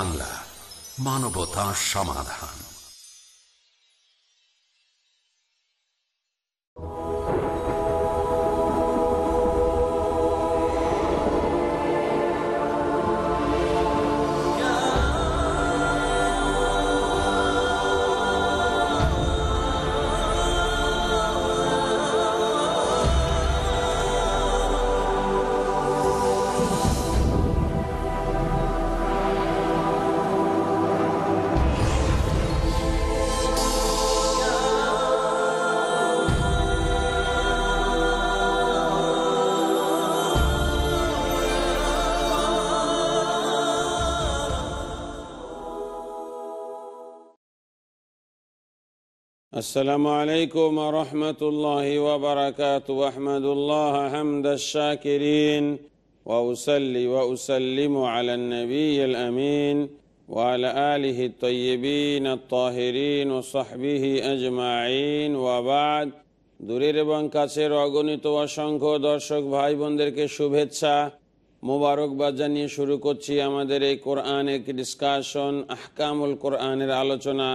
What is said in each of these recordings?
বাংলা মানবতা সমাধান السلام عليكم ورحمة الله وبركاته أحمد الله حمد الشاكرين وأسلي وأسلم على النبي الأمين وعلى آله الطيبين الطاهرين وصحبه أجمعين وبعد দূরের এবং কাছের অগণিত অসংখ্য দর্শক ভাই বোনদেরকে শুভেচ্ছা মোবারকবাদ জানিয়ে শুরু করছি আমাদের এই কোরআনের ডিসকাশন আহকামুল কোরআনের আলোচনা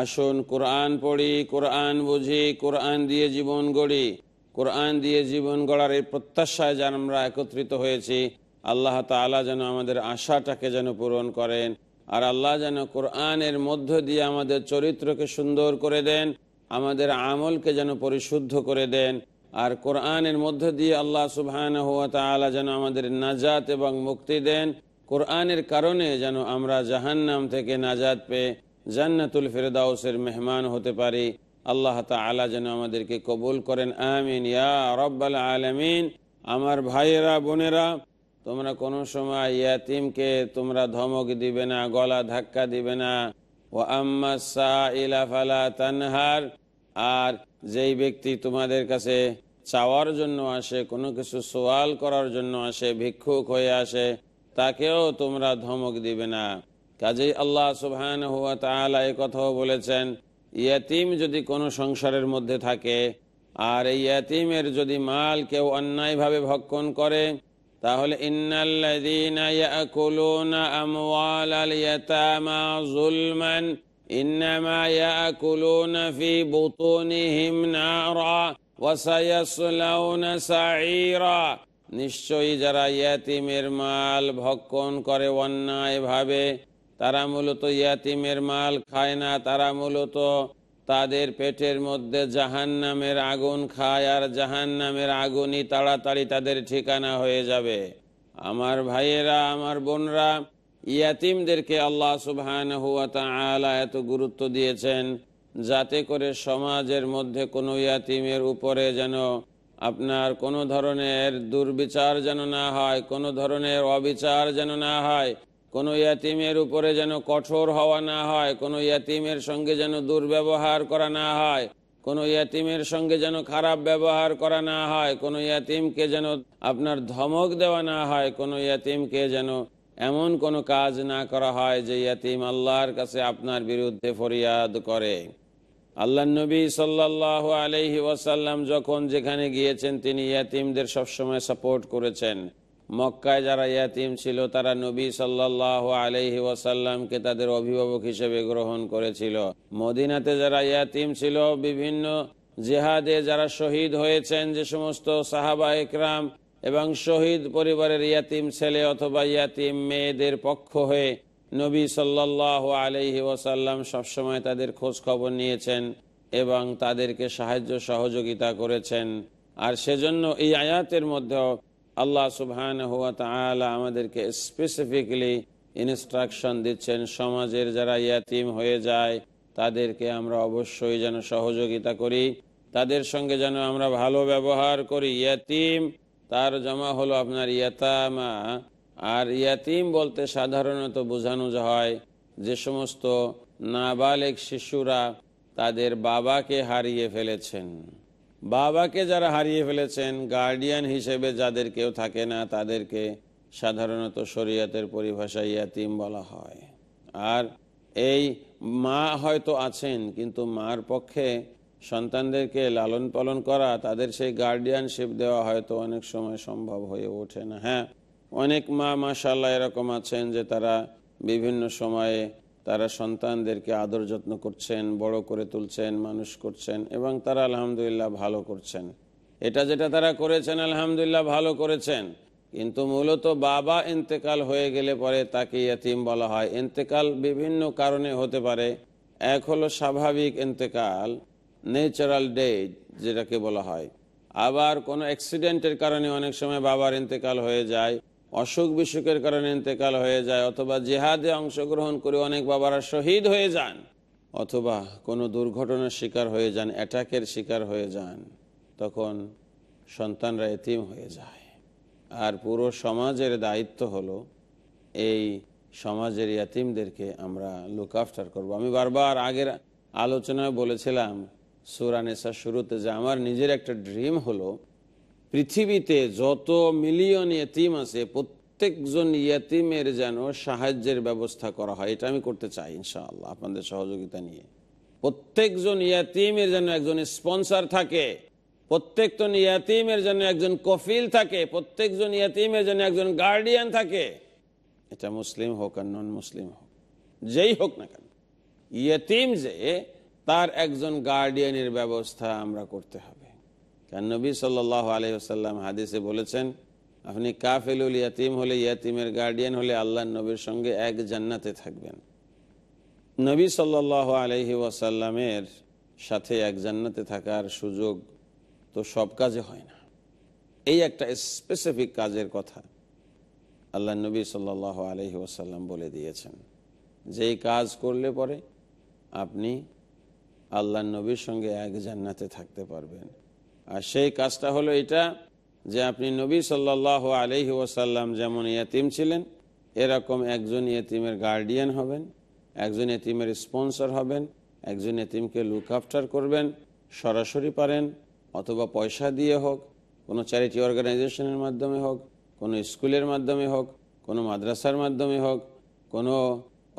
আসুন কোরআন পড়ি, কোরআন বুঝি, কোরআন দিয়ে জীবন গড়ি। কোরআন দিয়ে জীবন গড়ার এই প্রত্যাশায় যেন আমরা একত্রিত হয়েছি, আল্লাহ তালা যেন আমাদের আশাটাকে যেন পূরণ করেন, আর আল্লাহ যেন কোরআনের মধ্য দিয়ে আমাদের চরিত্রকে সুন্দর করে দেন, আমাদের আমলকে যেন পরিশুদ্ধ করে দেন, আর কোরআনের মধ্য দিয়ে আল্লাহ সুবহান হুয়া তালা যেন আমাদের নাজাত এবং মুক্তি দেন। কোরআনের কারণে যেন আমরা জাহান্নাম থেকে নাজাত পেয়ে জান্নাতুল ফেরদাউসের মেহমান হতে পারি। আল্লাহ তালা যেন আমাদেরকে কবুল করেন। আমিন। ইয়া রব্বাল আলমিন। আমার ভাইয়েরা, বোনেরা, তোমরা কোনো সময় ইয়াতিমকে তোমরা ধমক দিবে না, গলা ধাক্কা দিবে না। ও আম্মা তানহার। আর যেই ব্যক্তি তোমাদের কাছে চাওয়ার জন্য আসে, কোনো কিছু সোয়াল করার জন্য আসে, ভিক্ষুক হয়ে আসে, তাকেও তোমরা ধমক দিবে না। কাজেই আল্লাহ সুবহান হুয়া তালা এ কথাও বলেছেন, ইয়াতিম যদি কোনো সংসারের মধ্যে থাকে, আর এই ইয়াতিমের যদি মাল কেউ অন্যায়ভাবে ভক্ষণ করে, তাহলে নিশ্চয়ই যারা ইয়াতিমের মাল ভক্ষণ করে অন্যায়ভাবে তারা মূলত ইয়াতিমের মাল খায় না, তারা মূলত তাদের পেটের মধ্যে জাহান নামের আগুন খায় আর জাহান নামের আগুনই তাড়াতাড়ি তাদের ঠিকানা হয়ে যাবে। আমার ভাইয়েরা, আমার বোনরা, ইয়াতিমদেরকে আল্লাহ সুবহান হুয়া তাআলা এত গুরুত্ব দিয়েছেন যাতে করে সমাজের মধ্যে কোনো ইয়াতিমের উপরে যেন আপনার কোনো ধরনের দুর্বিচার যেন না হয়, কোনো ধরনের অবিচার যেন না হয়। কোনো ইয়াতিমের উপরে যেন কঠোর হওয়া না হয়, কোনো ইয়াতিমের সঙ্গে যেন দুর্ব্যবহার করা না হয়, কোনো ইয়াতিমের সঙ্গে যেন খারাপ ব্যবহার করা না হয়, কোনো ইয়াতিমকে যেন আপনার ধমক দেওয়া না হয়, কোনো ইয়াতিমকে যেন এমন কোনো কাজ না করা হয় যে ইয়াতিম আল্লাহর কাছে আপনার বিরুদ্ধে ফরিয়াদ করে। আল্লাহ নবী সাল্লাহ আলহি ওয়াসাল্লাম যখন যেখানে গিয়েছেন, তিনি ইয়াতিমদের সবসময় সাপোর্ট করেছেন। মক্কায় যারা ইয়াতিম ছিল, তারা নবী সাল্লাহ আলহি ওয়াসাল্লামকে তাদের অভিভাবক হিসেবে গ্রহণ করেছিল। মদিনাতে যারা ইয়াতিম ছিল, বিভিন্ন জেহাদে যারা শহীদ হয়েছেন, যে সমস্ত সাহাবা একরাম এবং শহীদ পরিবারের ইয়াতিম ছেলে অথবা ইয়াতিম মেয়েদের পক্ষ হয়ে নবী সাল্লাহ আলহি ওয়াসাল্লাম সবসময় তাদের খোঁজ খবর নিয়েছেন এবং তাদেরকে সাহায্য সহযোগিতা করেছেন। আর সেজন্য এই আয়াতের মধ্যেও আল্লাহ সুবহান হুয়া তালা আমাদেরকে স্পেসিফিকলি ইনস্ট্রাকশন দিচ্ছেন, সমাজের যারা ইয়াতিম হয়ে যায়, তাদেরকে আমরা অবশ্যই যেন সহযোগিতা করি। তাদের সঙ্গে যেন আমরা ভালো ব্যবহার করি। ইয়াতিম, তার জমা হলো আপনার ইয়াতামা। আর ইয়াতিম বলতে সাধারণত বোঝানো হয় যে সমস্ত নাবালেক শিশুরা তাদের বাবাকে হারিয়ে ফেলেছেন। বাবাকে যারা হারিয়ে ফেলেছেন গার্ডিয়ান হিসেবে যাদের কেউ থাকে না, তাদেরকে সাধারণত শরীয়তের পরিভাষায় ইয়াতিম বলা হয়। আর এই মা হয়তো আছেন, কিন্তু মার পক্ষে সন্তানদেরকে লালন পালন করা, তাদের সেই গার্ডিয়ানশিপ দেওয়া হয়তো অনেক সময় সম্ভব হয়ে ওঠে না। হ্যাঁ অনেক মা মাশাল্লাহ এরকম আছেন যে তারা বিভিন্ন সময়ে তারা সন্তানদেরকে আদর যত্ন করছেন, বড় করে তুলছেন, মানুষ করছেন এবং তারা আলহামদুলিল্লাহ ভালো করছেন। এটা যেটা তারা করেছেন, আলহামদুলিল্লাহ ভালো করেছেন। কিন্তু মূলত বাবা ইন্তেকাল হয়ে গেলে পরে তাকে ইয়াতিম বলা হয়। ইন্তেকাল বিভিন্ন কারণে হতে পারে। এক হলো স্বাভাবিক ইন্তেকাল ন্যাচারাল ডেট যেটাকে বলা হয়। আবার কোনো অ্যাক্সিডেন্টের কারণে অনেক সময় বাবার ইন্তেকাল হয়ে যায়। অসুখ বিসুখের কারণে ইন্তেকাল হয়ে যায়, অথবা জেহাদে অংশগ্রহণ করে অনেক বাবারা শহীদ হয়ে যান, অথবা কোনো দুর্ঘটনার শিকার হয়ে যান, অ্যাটাকের শিকার হয়ে যান, তখন সন্তানরা এতিম হয়ে যায়। আর পুরো সমাজের দায়িত্ব হলো, এই সমাজের ইয়াতিমদেরকে আমরা লুক আফটার করব। আমি বারবার আগের আলোচনায় বলেছিলাম সুরানেসা শুরুতে যে আমার নিজের একটা ড্রিম হলো পৃথিবীতে যত মিলিয়ন ইয়তিম আছে, প্রত্যেকজন ইয়তিমের যেন সাহায্যের ব্যবস্থা করা হয়, এটা আমি করতে চাই, ইনশাআল্লাহ, আপনাদের সহযোগিতা নিয়ে। প্রত্যেকজন ইয়াতিমের যেন একজন স্পন্সর থাকে, প্রত্যেকজন ইয়াতিমের জন্য একজন কফিল থাকে, প্রত্যেকজন ইয়াতিমের জন্য একজন গার্ডিয়ান থাকে। এটা মুসলিম হোক আর নন মুসলিম হোক, যেই হোক না কেন, ইয়তিম যে, তার একজন গার্ডিয়ানের ব্যবস্থা আমরা করতে হবে। কারণ নবী সাল্লাহ আলহিহাল্লাম হাদিসে বলেছেন, আপনি কাফেলুল ইয়াতিম হলে ইয়াতিমের গার্ডিয়ান হলে আল্লাহ নবীর সঙ্গে এক জান্নাতে থাকবেন। নবী সাল্লাহ আলহি ওয়াসাল্লামের সাথে এক জান্নাতে থাকার সুযোগ তো সব কাজে হয় না। এই একটা স্পেসিফিক কাজের কথা আল্লাহ নবী সাল্লাহ আলহি ওয়াসাল্লাম বলে দিয়েছেন যেই কাজ করলে পরে আপনি আল্লাহ নবীর সঙ্গে এক জান্নাতে থাকতে পারবেন। আর সেই কাজটা হলো এটা যে আপনি নবী সাল্লাহ আলহি ওসাল্লাম যেমন ইয়তিম ছিলেন, এরকম একজন ইয়তিমের গার্ডিয়ান হবেন, একজন এতিমের স্পন্সর হবেন, একজন এতিমকে লুক আফটার করবেন, সরাসরি পারেন, অথবা পয়সা দিয়ে হোক, কোনো চ্যারিটি অর্গানাইজেশনের মাধ্যমে হোক, কোনো স্কুলের মাধ্যমে হোক, কোনো মাদ্রাসার মাধ্যমে হোক, কোনো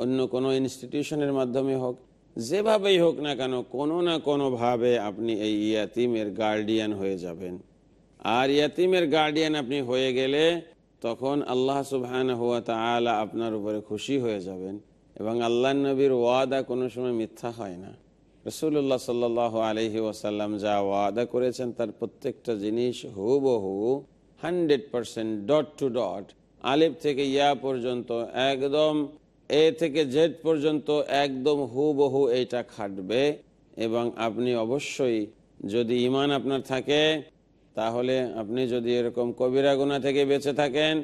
অন্য কোনো ইনস্টিটিউশনের মাধ্যমে হোক যেভাবেই হোক না কেন, কোনো না কোনোভাবে আপনি এই ইয়াতিমের গার্ডিয়ান হয়ে যাবেন। আর ইয়াতিমের গার্ডিয়ান আপনি হয়ে গেলে তখন আল্লাহ সুবহান হুয়া তালা আপনার উপরে খুশি হয়ে যাবেন এবং আল্লাহ নবীর ওয়াদা কোনো সময় মিথ্যা হয় না। রসুল্লাহ সাল্লাহ আলহি ওয়াসাল্লাম যা ওয়াদা করেছেন তার প্রত্যেকটা জিনিস হুবহু hundred percent dot two dot আলিফ থেকে ইয়া পর্যন্ত একদম এ থেকে জেড পর্যন্ত একদম হুবহু এইটা খাটবে এবং আপনি অবশ্যই যদি ইমান আপনার থাকে, তাহলে আপনি যদি এরকম কবিরা গুণা থেকে বেঁচে থাকেন,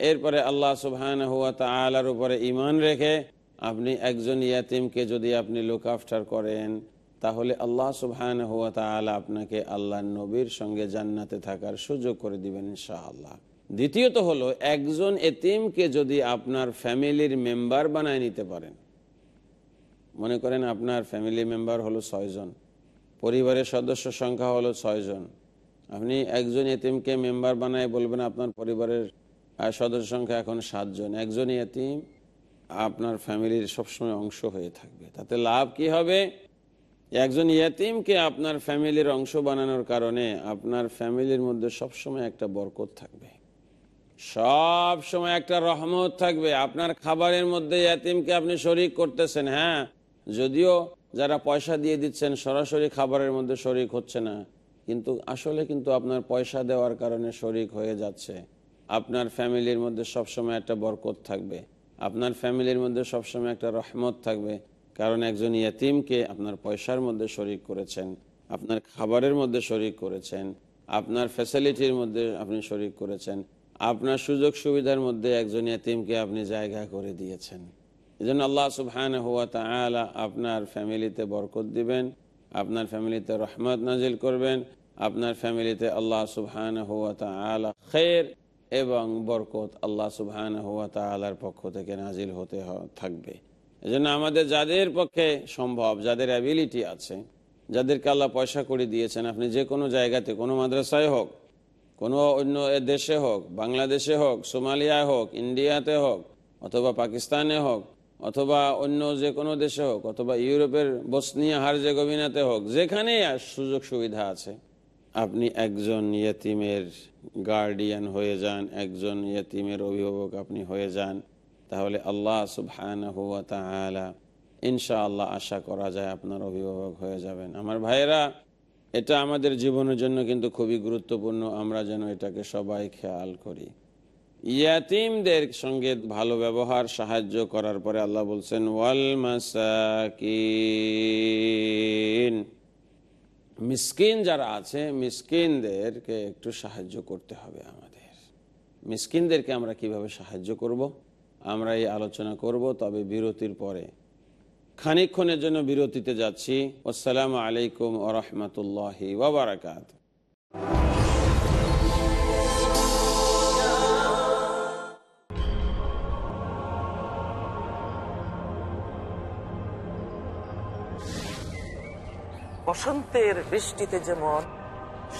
এরপরে আল্লাহ সুবহান হুয়া তালার উপরে ইমান রেখে আপনি একজন ইয়াতিমকে যদি আপনি লুক আফটার করেন, তাহলে আল্লাহ সুবহান হুয়া তালা আপনাকে আল্লাহ নবীর সঙ্গে জান্নাতে থাকার সুযোগ করে দিবেন ইনশাআল্লাহ। দ্বিতীয়ত হলো, একজন এতিমকে যদি আপনার ফ্যামিলির মেম্বার বানায় নিতে পারেন, মনে করেন আপনার ফ্যামিলি মেম্বার হলো ছয়জন পরিবারের সদস্য সংখ্যা হলো ছয়জন আপনি একজন এতিমকে মেম্বার বানায় বলবেন আপনার পরিবারের সদস্য সংখ্যা এখন সাতজন একজন এতিম আপনার ফ্যামিলির সবসময় অংশ হয়ে থাকবে। তাতে লাভ কি হবে? একজন ইয়াতিমকে আপনার ফ্যামিলির অংশ বানানোর কারণে আপনার ফ্যামিলির মধ্যে সবসময় একটা বরকত থাকবে। সব সময় একটা রহমত থাকবে। আপনার খাবারের মধ্যে ইয়াতিমকে আপনি শরিক করতেছেন হ্যাঁ? যদিও যারা পয়সা দিয়ে দিচ্ছেন, সরাসরি খাবারের মধ্যে শরিক হচ্ছে না। কিন্তু আসলে কিন্তু আপনার পয়সা দেওয়ার কারণে শরিক হয়ে যাচ্ছে। আপনার ফ্যামিলির মধ্যে সবসময় একটা বরকত থাকবে। আপনার ফ্যামিলির মধ্যে সবসময় একটা রহমত থাকবে। কারণ একজন ইয়াতিমকে আপনার পয়সার মধ্যে শরিক করেছেন, আপনার খাবারের মধ্যে শরিক করেছেন, আপনার ফ্যাসিলিটির মধ্যে আপনি শরিক করেছেন। আপনার সুযোগ সুবিধার মধ্যে একজন ইয়াতিমকে আপনি জায়গা করে দিয়েছেন। জন্য আল্লাহ সুবহান হুয়া তালা আপনার ফ্যামিলিতে বরকত দিবেন, আপনার ফ্যামিলিতে রহমত নাজিল করবেন, আপনার ফ্যামিলিতে আল্লাহ সুবহান হুয়া তালা খের এবং বরকত আল্লাহ সুবহান হুয়া তালার পক্ষ থেকে নাজিল হতে থাকবে। এজন্য আমাদের যাদের পক্ষে সম্ভব, যাদের অ্যাবিলিটি আছে, যাদেরকে আল্লাহ পয়সা করে দিয়েছেন, আপনি যে কোনো জায়গাতে, কোনো মাদ্রাসায় হোক কোনো অন্য দেশে হোক, বাংলাদেশে হোক, সোমালিয়ায় হোক, ইন্ডিয়াতে হোক, অথবা পাকিস্তানে হোক, অথবা অন্য যে কোনো দেশে হোক, অথবা ইউরোপের বসনিয়া, হারজেগোভিনাতে হোক যেখানেই সুযোগ সুবিধা আছে। আপনি একজন ইয়েতিমের গার্ডিয়ান হয়ে যান, একজন ইয়েতিমের অভিভাবক আপনি হয়ে যান, তাহলে আল্লাহ সুবহানাহু ওয়া তাআলা ইনশাআল্লাহ আশা করা যায় আপনার অভিভাবক হয়ে যাবেন। আমার ভাইয়েরা এটা আমাদের জীবনের জন্য কিন্তু খুবই গুরুত্বপূর্ণ, আমরা যেন এটাকে সবাই খেয়াল করি। ইয়াতিমদের সঙ্গে ভালো ব্যবহার, সাহায্য করার পরে আল্লাহ বলছেন, ওয়াল মাসাকিন। মিসকিন যারা আছে, মিসকিনদেরকে একটু সাহায্য করতে হবে আমাদের। মিসকিনদেরকে আমরা কীভাবে সাহায্য করব? আমরা এই আলোচনা করব, তবে বিরতির পরে খানিক্ষণের জন্য বিরতিতে যাচ্ছি। আসসালামু আলাইকুম ও রহমতুল্লাহি বসন্তের বৃষ্টিতে যেমন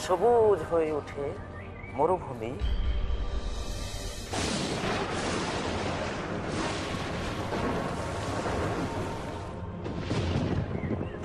সবুজ হয়ে ওঠে মরুভূমি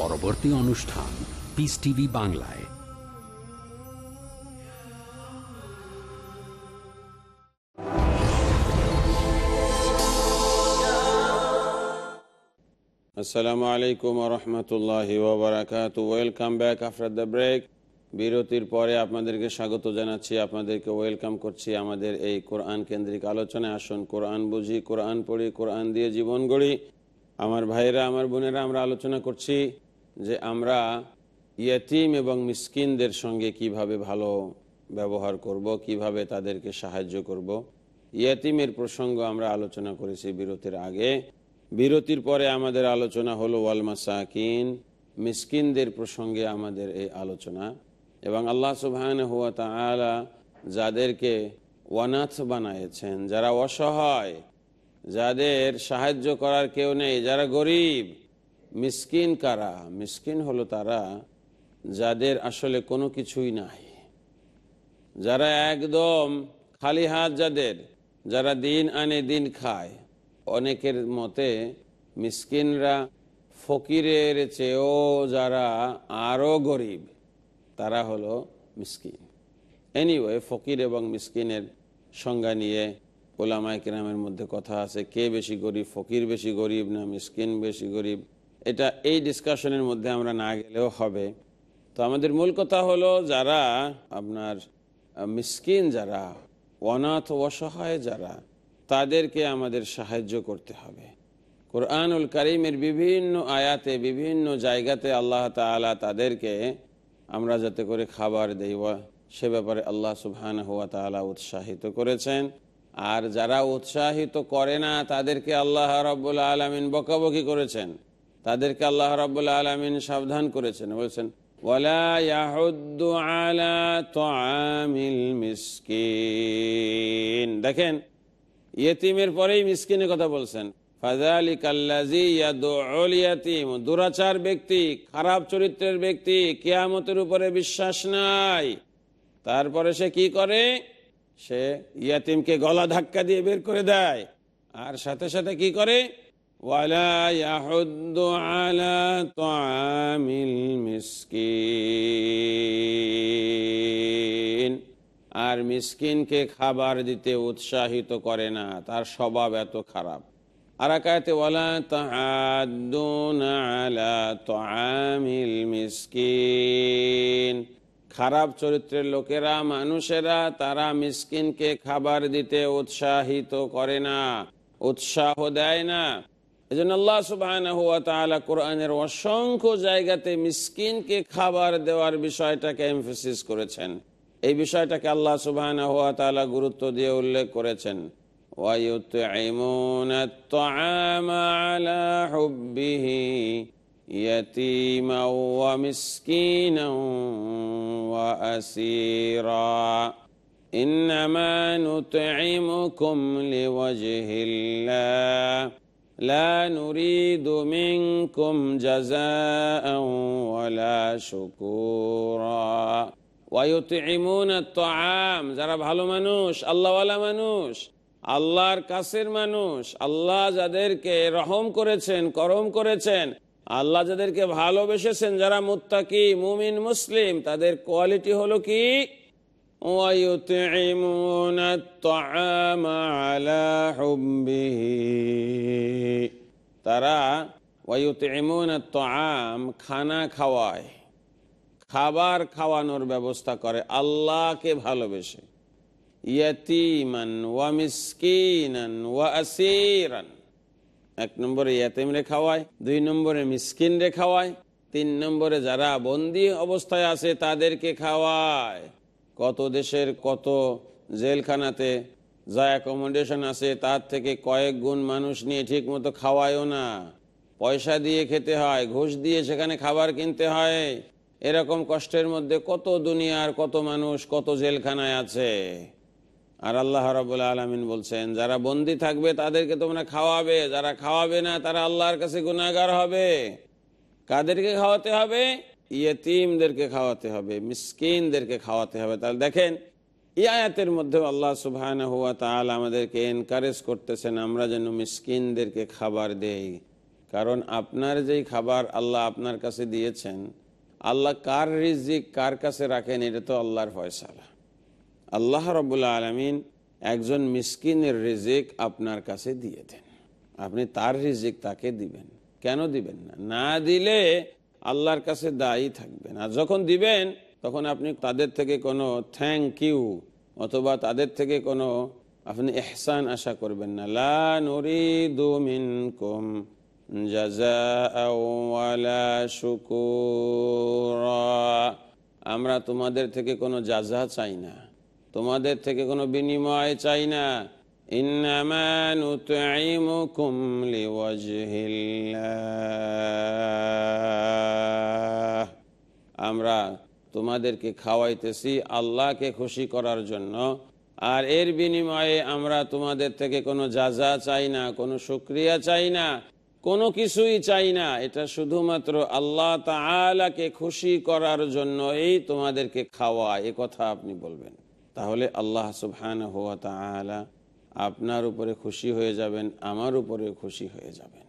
পরবর্তী অনুষ্ঠান পিস টিভি বাংলায়। আসসালামু আলাইকুম রহমতুল্লাহ ওবরাকাত welcome back after the break বিরতির পরে আপনাদেরকে স্বাগত জানাচ্ছি, আপনাদেরকে ওয়েলকাম করছি আমাদের এই কোরআন কেন্দ্রিক আলোচনায়। আসুন কোরআন বুঝি, কোরআন পড়ি, কোরআন দিয়ে জীবন গড়ি। আমার ভাইরা আমার বোনেরা, আমরা আলোচনা করছি যে আমরা ইয়তিম এবং মিসকিনদের সঙ্গে কীভাবে ভালো ব্যবহার করব, কীভাবে তাদেরকে সাহায্য করব। ইয়তিমের প্রসঙ্গ আমরা আলোচনা করেছি বিরতির আগে। বিরতির পরে আমাদের আলোচনা হলো, ওয়াল মাসাকিন, মিসকিনদের প্রসঙ্গে আমাদের এই আলোচনা। এবং আল্লাহ সুবহান হুয়া তালা যাদেরকে ওয়ানাথ বানাইছেন যারা অসহায় যাদের সাহায্য করার কেউ নেই, যারা গরিব, মিসকিন কারা? মিসকিন হলো তারা যাদের আসলে কোনো কিছুই নাই। যারা একদম খালি হাত যাদের, যারা দিন আনে দিন খায়। অনেকের মতে মিসকিনরা ফকিরের চেয়েও যারা আরও গরিব, তারা হলো মিসকিন। এনিওয়ে ফকির এবং মিসকিনের সংজ্ঞা নিয়ে ওলামায় কিরামের মধ্যে কথা আছে, কে বেশি গরিব, ফকির বেশি গরিব না মিসকিন বেশি গরিব? এটা এই ডিসকাশনের মধ্যে আমরা না গেলেও হবে। তো আমাদের মূল কথা হলো যারা আপনার মিসকিন যারা, অনাথ অসহায় যারা, তাদেরকে আমাদের সাহায্য করতে হবে। কোরআনুল করিমের বিভিন্ন আয়াতে, বিভিন্ন জায়গাতে আল্লাহ তালা তাদেরকে আমরা যাতে করে খাবার দেই সে ব্যাপারে আল্লাহ সুবহান হুয়া তালা উৎসাহিত করেছেন। আর যারা উৎসাহিত করে না, তাদেরকে আল্লাহ রব্বুল আলমিন বকাবকি করেছেন। তাদেরকে আল্লাহ রব্বুল আলমিন সাবধান করেছেন। বলছেন দেখেন, ইয়েতিমের পরেই মিসকিনের কথা বলছেন। দুরাচার ব্যক্তি, খারাপ চরিত্রের ব্যক্তি, কেয়ামতের উপরে বিশ্বাস নাই। তারপরে সে কি করে? সে ইয়াতিমকে গলা ধাক্কা দিয়ে বের করে দেয়। আর সাথে সাথে কি করে? ওয়ালা আর মিসকিনকে খাবার দিতে উৎসাহিত করে না, তার স্বভাব এত খারাপ। আরাকাতে ওয়ালা তাহাদ্দুনা আলা তাআমিল মিসকিন। খারাপ চরিত্রের লোকেরা, মানুষেরা, তারা মিসকিনকে খাবার দিতে উৎসাহিত করে না, উৎসাহ দেয় না। এজন্য আল্লাহ সুবাহ কোরআনের অসংখ্য জায়গাতে মিসকিনকে খাবার দেওয়ার বিষয়টাকে এমফেসিস করেছেন। এই বিষয়টাকে আল্লাহ সুবাহ গুরুত্ব দিয়ে উল্লেখ করেছেন। ইয়াতিমা ওয়া মিসকিন الطعام على حبه يتيما ومسكينا وأسيرا إنما نطعمكم لوجه الله لا نريد منكم جزاء ولا شكورا ويطعمون الطعام যারা ভালো মানুষ আল্লাহওয়ালা মানুষ আল্লাহর কাছের মানুষ আল্লাহ যাদেরকে রহম করেছেন করম করেছেন আল্লাহ যাদেরকে ভালোবেসেছেন, যারা মুত্তাকি, মুমিন, মুসলিম, তাদের কোয়ালিটি হলো কি? তারা খানা খাওয়ায়। খাবার খাওয়ানোর ব্যবস্থা করে, আল্লাহকে ভালোবেসে। ইয়তিমান ওয়া মিসকিনান ওয়া আসিরান। এক নম্বরে ইয়াতিমরে খাওয়ায়, দুই নম্বরে মিসকিনরে খাওয়ায়, তিন নম্বরে যারা বন্দি অবস্থায় আছে তাদেরকে খাওয়ায়। কত দেশের কত জেলখানাতে যা অ্যাকোমোডেশন আছে তার থেকে কয়েক গুণ মানুষ নিয়ে ঠিক মতো খাওয়ায়ও না। পয়সা দিয়ে খেতে হয়, ঘুষ দিয়ে সেখানে খাবার কিনতে হয়। এরকম কষ্টের মধ্যে কত দুনিয়ার কত মানুষ কত জেলখানায় আছে। আর আল্লাহ রাবুল আলমিন বলছেন, যারা বন্দি থাকবে তাদেরকে তোমরা খাওয়াবে, যারা খাওয়াবে না তারা আল্লাহর কাছে গুণাগার হবে। কাদেরকে খাওয়াতে হবে? ইয়েতিমদেরকে খাওয়াতে হবে, মিসকিনদেরকে খাওয়াতে হবে। তাহলে দেখেন, এই আয়াতের মধ্যে আল্লাহ সুবাহ হুয়া তাল আমাদেরকে এনকারেজ করতেছেন, আমরা যেন মিসকিনদেরকে খাবার দেই। কারণ আপনার যেই খাবার আল্লাহ আপনার কাছে দিয়েছেন, আল্লাহ কার রিজিক কার কাছে রাখেন, এটা তো আল্লাহর ফয়সালা। আল্লাহ রবুল্লা আলমিন একজন মিসকিনের রিজিক আপনার কাছে দিয়ে দেন। আপনি তার রিজিক তাকে দিবেন। কেন দিবেন না? না দিলে আল্লাহর কাছে দায়ী থাকবেন। আর যখন দিবেন, তখন আপনি তাদের থেকে কোনো থ্যাংক ইউ অথবা তাদের থেকে কোনো আপনি এহসান আশা করবেন না। লা নুরিদু মিনকুম আমরা তোমাদের থেকে কোনো যাজা চাই না। তোমাদের থেকে কোনো বিনিময় চাই না। আমরা তোমাদেরকে খাওয়াইতেছি আল্লাহকে খুশি করার জন্য। আর এর বিনিময়ে আমরা তোমাদের থেকে কোনো যাজা চাই না, কোনো শুক্রিয়া চাই না, কোনো কিছুই চাই না। এটা শুধুমাত্র আল্লাহ তালাকে খুশি করার জন্য এই তোমাদেরকে খাওয়া, এ কথা আপনি বলবেন। তাহলে আল্লাহ সুবহান হুয়া তালা আপনার উপরে খুশি হয়ে যাবেন, আমার উপরে খুশি হয়ে যাবেন।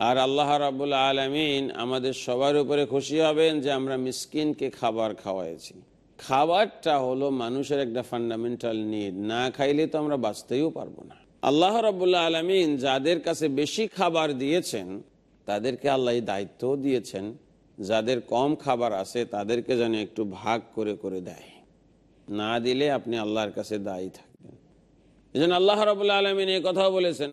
আর আল্লাহ রাবুল আলমিন আমাদের সবার উপরে খুশি হবেন যে আমরা মিসকিনকে খাবার খাওয়াইছি। খাবারটা হলো মানুষের একটা ফান্ডামেন্টাল নিড না খাইলে তো আমরা বাঁচতেও পারব না। আল্লাহ রাবুল্লাহ আলমিন যাদের কাছে বেশি খাবার দিয়েছেন, তাদেরকে আল্লাহ দায়িত্বও দিয়েছেন, যাদের কম খাবার আছে তাদেরকে যেন একটু ভাগ করে করে দেয়। না দিলে আপনি আল্লাহর কাছে দায়ী থাকবেন। এই জন্য আল্লাহ রবুল্লা আলমিন এই কথাও বলেছেন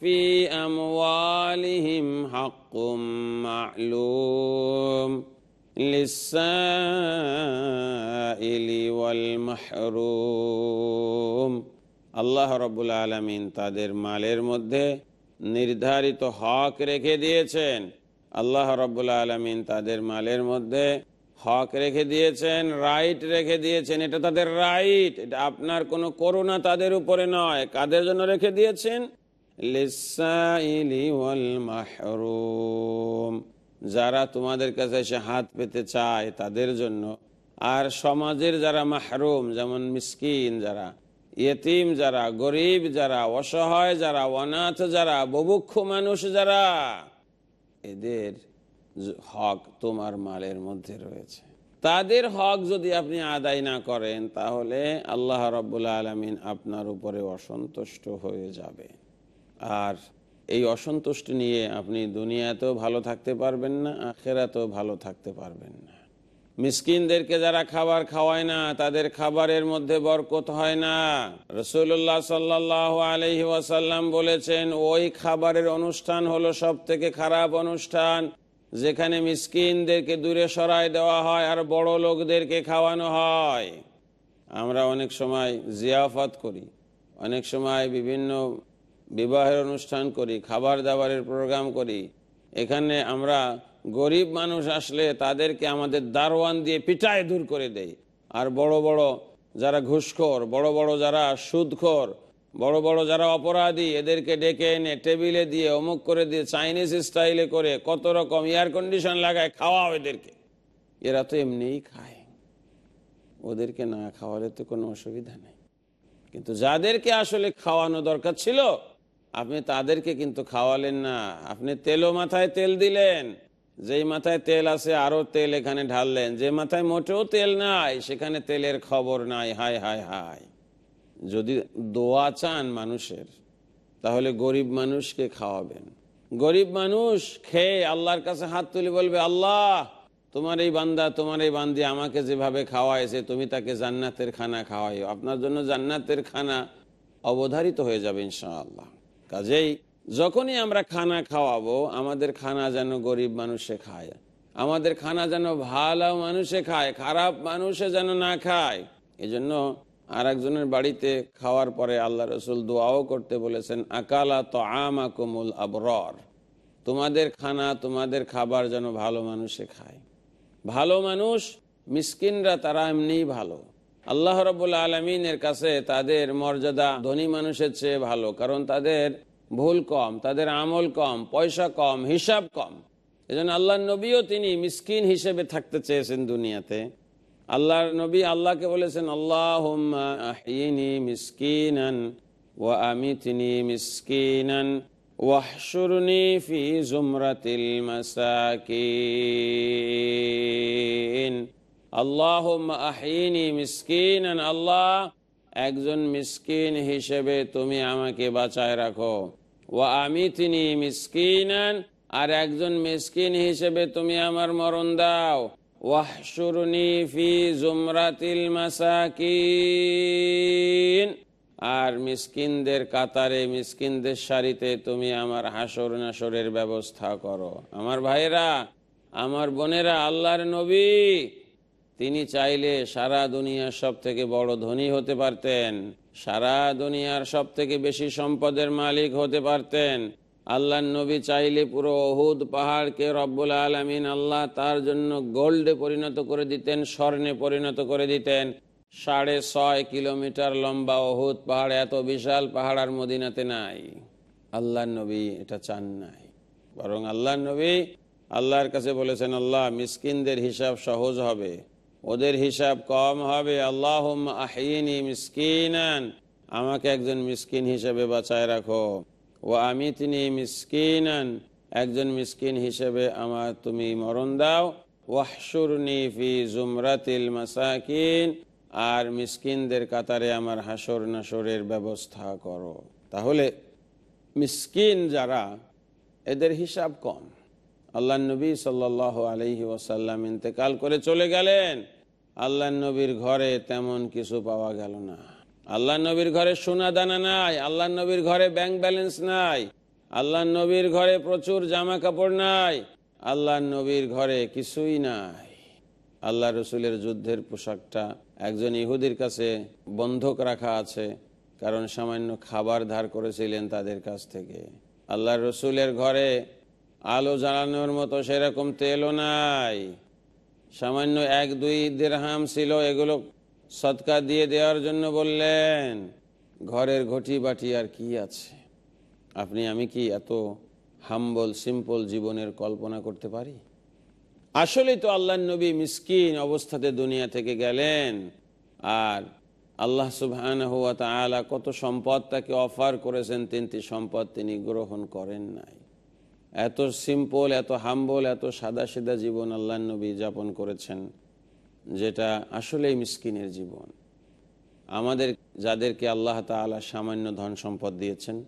আল্লাহ রবুল আলমিন তাদের মালের মধ্যে নির্ধারিত হক রেখে দিয়েছেন। আল্লাহ রবুল্লা আলমিন তাদের মালের মধ্যে হক রেখে দিয়েছেন রাইট রেখে দিয়েছেন, এটা তাদের রাইট এটা আপনার কোনো করুণা তাদের উপরে নয়। কাদের জন্য রেখে দিয়েছেন? মাহরুম যারা তোমাদের কাছে এসে হাত পেতে চায় তাদের জন্য। আর সমাজের যারা মাহরুম যেমন মিসকিন যারা ইয়েতিম যারা, গরিব যারা, অসহায় যারা, অনাথ যারা ববুক্ষ মানুষ যারা, এদের হক তোমার মালের মধ্যে রয়েছে। তাদের হক যদি আপনি আদায় না করেন, তাহলে আল্লাহ রব্বুল্লা আলমিন আপনার উপরে অসন্তুষ্ট হয়ে যাবে। আর এই অসন্তুষ্টি নিয়ে আপনি দুনিয়াতেও ভালো থাকতে পারবেন না, আখেরাতেও ভালো থাকতে পারবেন না। মিসকিনদেরকে যারা খাবার খাওয়ায় না, তাদের খাবারের মধ্যে বরকত হয় না। রসুল্লাহ সাল্লাহ আলহি ওয়াসাল্লাম বলেছেন, ওই খাবারের অনুষ্ঠান হলো সব থেকে খারাপ অনুষ্ঠান। যেখানে মিসকিনদেরকে দূরে সরাই দেওয়া হয় আর বড় লোকদেরকে খাওয়ানো হয়। আমরা অনেক সময় জিয়াফত করি, অনেক সময় বিভিন্ন বিবাহের অনুষ্ঠান করি খাবার দাবারের প্রোগ্রাম করি। এখানে আমরা গরিব মানুষ আসলে তাদেরকে আমাদের দারোয়ান দিয়ে পিটায় দূর করে দেই। আর বড় বড় যারা ঘুষখোর, বড় বড় যারা সুদখোর বড় বড় যারা অপরাধী, এদেরকে ডেকে এনে টেবিলে দিয়ে, অমুক করে দিয়ে, চাইনিজ স্টাইলে করে, কত রকম এয়ার কন্ডিশন লাগায় খাওয়াও এদেরকে। এরা তো এমনিই খায়। ওদেরকে না খাওয়ালে তো কোনো অসুবিধা নেই। কিন্তু যাদেরকে আসলে খাওয়ানো দরকার ছিল, আপনি তাদেরকে কিন্তু খাওয়ালেন না। আপনি তেলও মাথায় তেল দিলেন। যেই মাথায় তেল আছে, আরও তেল এখানে ঢাললেন। যে মাথায় মোটেও তেল নাই, সেখানে তেলের খবর নাই। হায় হায় হায়। যদি দোয়া চান মানুষের, তাহলে গরিব মানুষকে খাওয়াবেন। গরিব মানুষ খেয়ে আল্লাহর কাছে হাত তুলে বলবে, আল্লাহ, তোমার এই বান্দা, তোমার এই বান্দি আমাকে যেভাবে খাওয়াইছে, তুমি তাকে জান্নাতের খানা খাওয়াই আপনার জন্য জান্নাতের খানা অবধারিত হয়ে যাবে ইনশাআল্লাহ। কাজেই যখনই আমরা খানা খাওয়াবো, আমাদের খানা যেন গরিব মানুষে খায়। আমাদের খানা যেন ভালো মানুষে খায়, খারাপ মানুষে যেন না খায়। এই জন্য আর একজনের বাড়িতে খাওয়ার পরে আল্লাহ রসুল দোয়াও করতে বলেছেন, আকালা তো আমা কুমুল আবরর। তোমাদের খানা, তোমাদের খাবার যেন ভালো মানুষে খায়। ভালো মানুষ, মিসকিনরা তারা এমনিই ভালো। আল্লাহ রবুল্লা আলমিনের কাছে তাদের মর্যাদা ধনী মানুষের চেয়ে ভালো, কারণ তাদের ভুল কম, তাদের আমল কম, পয়সা কম, হিসাব কম। এজন্য আল্লাহ নবীও তিনি মিসকিন হিসেবে থাকতে চেয়েছেন দুনিয়াতে। আল্লাহর নবী আল্লাহকে বলেছেন আল্লাহ মিসকিনান ও আমি তিনি মিসকিনান ওয়াহশুরনি ফি জুমরাতিল মাসাকিন। আল্লাহ আহিনী মিসকিনান, আল্লাহ, একজন মিসকিন হিসেবে তুমি আমাকে বাঁচায় রাখো। ও আমি তিনি মিসকিনান, আর একজন মিসকিন হিসেবে তুমি আমার মরণ দাও। ওয়াহশুরনি ফি জুমরাতিল মাসাকিন। আর মিসকিনদের কাতারে, মিসকিনদের সারিতে তুমি আমার হাসর নাসরের ব্যবস্থা করো। আমার ভাইরা আমার বোনেরা, আল্লাহর নবী, তিনি চাইলে সারা দুনিয়ার সব থেকে বড় ধনী হতে পারতেন, সারা দুনিয়ার সব থেকে বেশি সম্পদের মালিক হতে পারতেন আল্লাহ নবী চাইলে পুরো অহুদ পাহাড়কে রব্বুল আলমিন আল্লাহ তার জন্য গোল্ডে পরিণত করে দিতেন, স্বর্ণে পরিণত করে দিতেন। সাড়ে ছয় কিলোমিটার লম্বা অহুদ পাহাড় এত বিশাল পাহাড় আর মদিনাতে নাই। আল্লাহ নবী এটা চান নাই। বরং আল্লাহ নবী আল্লাহর কাছে বলেছেন, আল্লাহ, মিসকিনদের হিসাব সহজ হবে। ওদের হিসাব কম হবে। আল্লাহ আহিনী মিসকিনান। আমাকে একজন মিসকিন হিসেবে বাঁচায় রাখো। ও আমি তিনি মিসকিনান, একজন মিসকিন হিসেবে আমার তুমি মরণ দাও। জুমরাতিল মাসাকিন, আর মিসকিনদের কাতারে আমার হাসর নাসরের ব্যবস্থা করো। তাহলে মিসকিন যারা, এদের হিসাব কম। আল্লাহ নবী সাল্লাহ আলহি ওসাল্লাম ইন্তেকাল করে চলে গেলেন। আল্লাহ নবীর ঘরে তেমন কিছু পাওয়া গেল না। আল্লাহ নবীর ঘরে সোনা দানা নাই, আল্লাহ নবীর ঘরে ব্যাংক ব্যালেন্স নাই, আল্লাহ নবীর ঘরে প্রচুর জামা কাপড় নাই, আল্লাহ নবীর ঘরে কিছুই নাই। আল্লাহ রসুলের যুদ্ধের পোশাকটা একজন ইহুদির কাছে বন্ধক রাখা আছে, কারণ সামান্য খাবার ধার করেছিলেন তাদের কাছ থেকে। আল্লাহ রসুলের ঘরে আলো জ্বালানোর মতো সেরকম তেলও নাই। সামান্য এক দুই দেড়হাম ছিল, এগুলো সৎকা দিয়ে দেওয়ার জন্য বললেন, ঘরের ঘটি বাটি আর কি আছে? আপনি, আমি কি এত হাম্বল, সিম্পল জীবনের কল্পনা করতে পারি? আসলেই তো আল্লাহ নবী মিসকিন অবস্থাতে দুনিয়া থেকে গেলেন, আর আল্লাহ সুবহান হুয়া কত সম্পদ তাকে অফার করেছেন, তিনটি সম্পদ তিনি গ্রহণ করেন নাই। এত সিম্পল, এত হাম্বল, এত সাদা সিদা জীবন আল্লাহ নবী যাপন করেছেন। যেটা আসলেই মিসকিনের জীবন। আমাদের, যাদেরকে আল্লাহ তালা সামান্য ধন সম্পদ দিয়েছেন,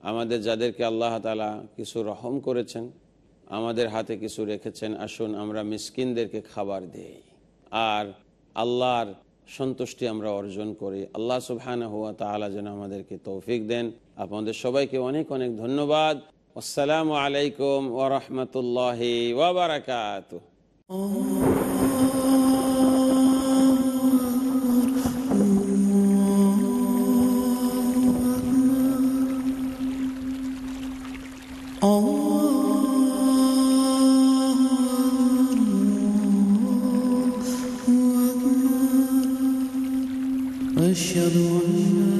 আমাদের যাদেরকে আল্লাহ তালা কিছু রহম করেছেন, আমাদের হাতে কিছু রেখেছেন, আসুন আমরা মিসকিনদেরকে খাবার দেই। আর আল্লাহর সন্তুষ্টি আমরা অর্জন করি। আল্লাহ সুবহান হুয়া তালা যেন আমাদেরকে তৌফিক দেন। আপনাদের সবাইকে অনেক অনেক ধন্যবাদ। আসসালামু আলাইকুম ওরহমতুল্লাহ ওবরাকাত وأشهد أن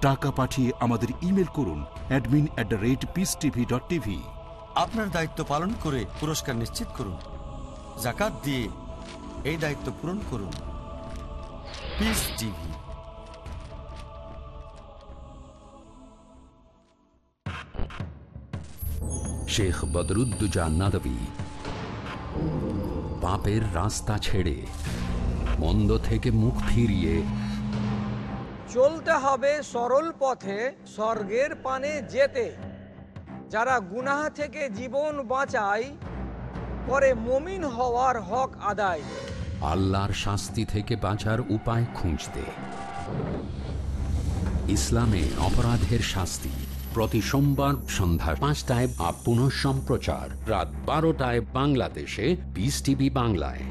টাকা পাঠিয়ে আমাদের ইমেল করুন অ্যাডমিন আপনার দায়িত্ব পালন করে পুরস্কার নিশ্চিত করুন। জাকাত দিয়ে এই দায়িত্ব পূরণ করুন। Peace TV Sheikh Badruddoza Nadvi. পাপের রাস্তা ছেড়ে মন্দ থেকে মুখ ফিরিয়ে চলতে হবে সরল পথে স্বর্গের পানে যেতে। যারা গুনাহ থেকে জীবন বাঁচায়, করে মমিন হওয়ার হক আদায়। আল্লাহর শাস্তি থেকে বাঁচার উপায় খুঁজতে। ইসলামে অপরাধের শাস্তি। প্রতি সোমবার সন্ধ্যা পাঁচটায় আপ সম্প্রচার রাত বারোটায় বাংলাদেশে বিস টিভি বাংলায়।